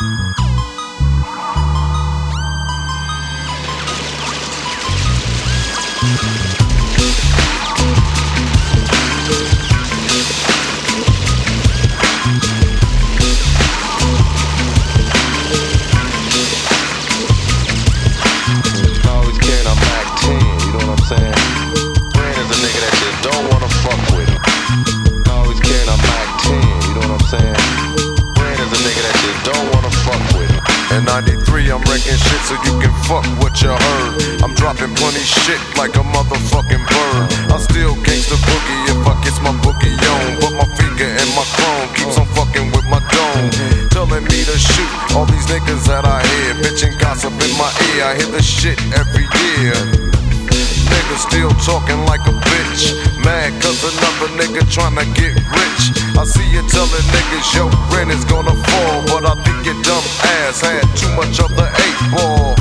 you 93, I'm wrecking shit so you can fuck what you heard. I'm dropping plenty shit like a motherfucking bird. I still gangsta boogie if I get my boogie on. But my finger and my chrome keeps on fucking with my dome. Telling me to shoot all these niggas that I hear. Bitchin' gossip in my ear. I hear the shit every year. Nigga still talking like a bitch. Mad cause another nigga tryna get rich. I see you telling niggas your rent is gonna ass had too much of the eight ball.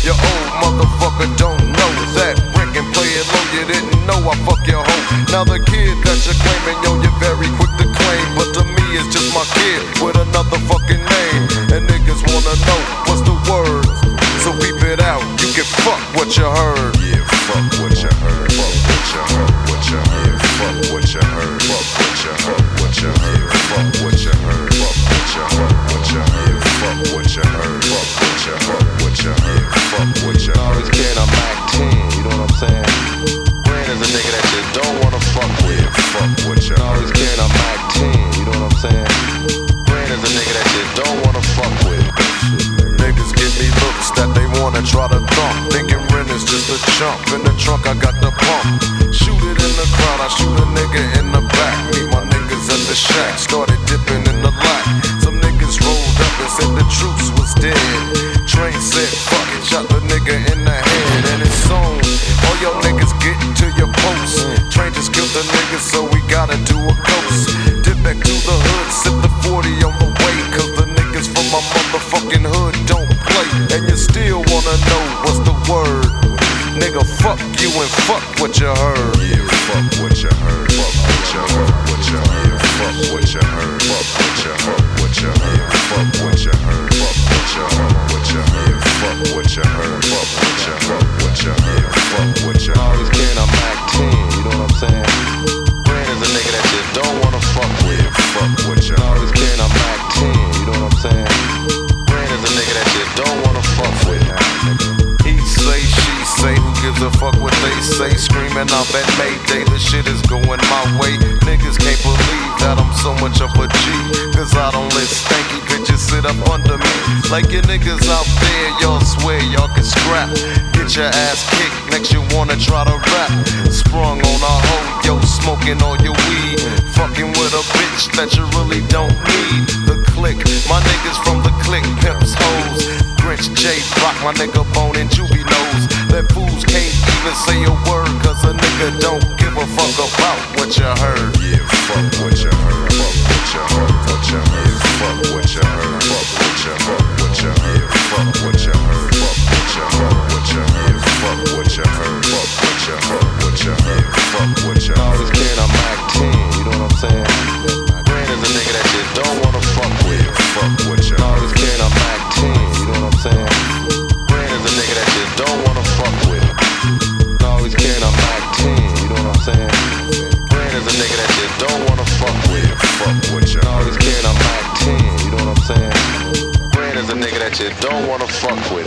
Your old motherfucker don't know that. Rick and play it low, you didn't know I fuck your hoe. Now the kid that you're claiming, yo, you're very quick to claim. But to me, it's just my kid with another fucking name. And niggas wanna know what's the word. So beep it out, you can fuck what you heard. Yeah, fuck what you heard. Fuck what you heard. What you heard. Yeah, fuck what you heard. Fuck what you heard. What you heard. Yeah, fuck what the trunk, I got the pump. Shoot it in the crowd, I shoot a nigga in the back. Meet my niggas at the shack. Started dipping in the lack. Some niggas rolled up and said the truce was dead. Train said, fuck it, shot the nigga in the head. And it's on. All y'all niggas get to your post. Train just killed the niggas, so we gotta do a ghost. Dip back to the hood, sip the 40 on the way. Cause the niggas from my motherfucking hood don't play. And you still wanna know what's the word. Nigga, fuck you and fuck what you heard. Yeah, fuck what you heard. Fuck what you heard. What you heard. Fuck what you heard. Fuck what you heard. What you heard. Fuck what you say? Screaming out that Mayday, the shit is going my way. Niggas can't believe that I'm so much of a G. Cause I don't let stanky bitches sit up under me. Like your niggas out there, y'all swear y'all can scrap. Get your ass kicked, next you wanna try to rap. Sprung on a hoe, yo, smoking all your weed. Fucking with a bitch that you really don't need. The click, my niggas from the click, pimps, hoes. Grinch, J, Rock, my nigga Bone that fools can't even say a word cause a nigga don't give a fuck about what you heard. Fuck with. Fuck what you Always carrying a Mac 10, you know what I'm saying? Brand is a nigga that you don't wanna fuck with.